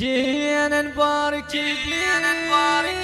جينا نبارك جينا نبارك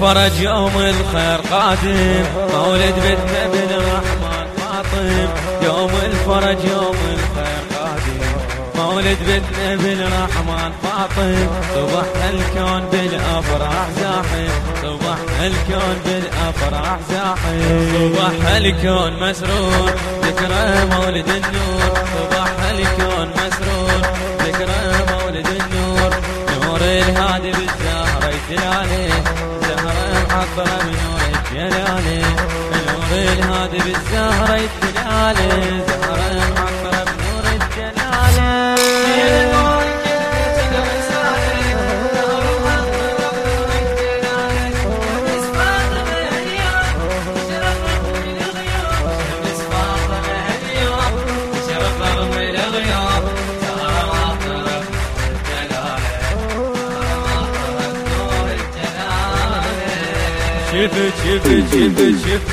الفرج يوم الخير قادم. مولد بنت بن الرحمن فاطم. يوم الفرج يوم الخير قادم. مولد بنت بن الرحمن فاطم. صبح الكون بالأفراح زاحم. صبح الكون بالأفراح زاحم. صبح الكون مسرور. ذكرى مولد النور. زهرة محضرة بنور الجلالة نور الهادي بالزهرة جلاله زهرة شفت شفت شفت شفت.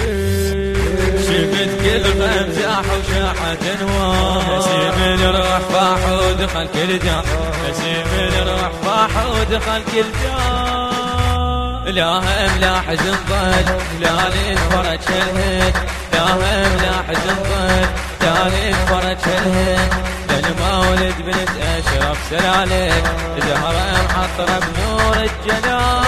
شفت كل غمزاح وشاحة أنوار. نسيم الروح فاح ودخل كل جار. نسيم الروح فاح ودخل كل جار. لا هم لا حزن ضل لا للفرج شلهد لا هم لا حزن ضل لا للفرج شلهد للمولد بنت أشرف سلالك زهرة محطرة بنور الجلال.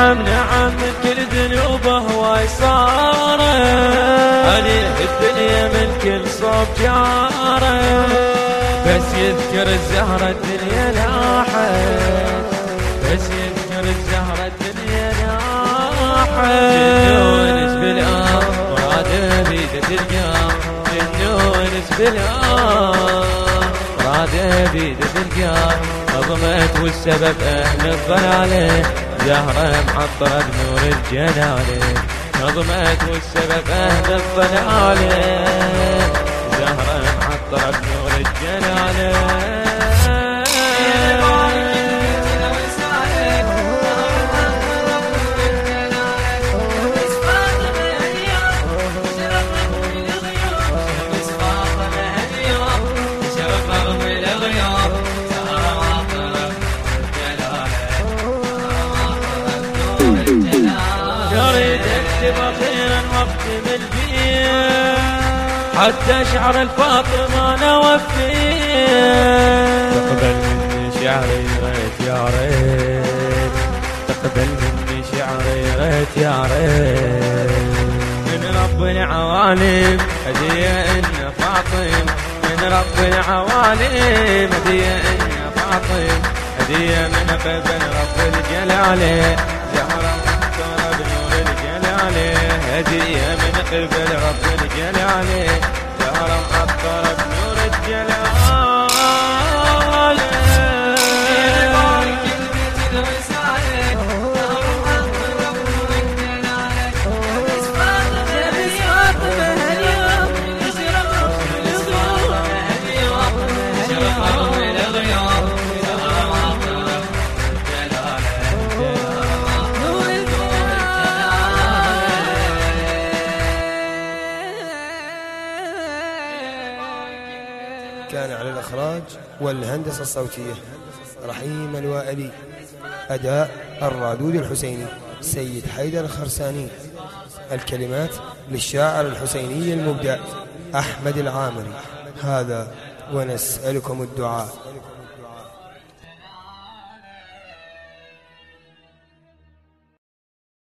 نعم نعم من كل ذنوبه ويساره عليه الدنيا من كل صوب جارة. بس يذكر الزهرة الدنيا لاحت بس يذكر الزهرة الدنيا لاحت جنونس بالآن مراده بيدة تلقاه جنونس بالآن مراده بيدة تلقاه نظمت والسبب أهل الضلالة. زهرة محطرة بنور الجلالة نظمت والسبب أهل الضلالة زهرة محطرة بنور الجلالة اكتب أخيرا واختم البيت حتى شعر الفاطمة أنا وفيه تقبل مني شعري ريت يا ريت. تقبل مني شعري ريت يا ريت. من رب العوالم هدية أن فاطم. من رب العوالم هدية أن فاطم. هدية من قبل رب الجلال. زهرة مختارة بنور الجلال. هدية من قبل رب الجلال كان على الإخراج والهندسة الصوتية رحيم الوائلي أداء الرادود الحسيني سيد حيدر الخرساني. الكلمات للشاعر الحسيني المبدع أحمد العامري. هذا ونسألكم الدعاء.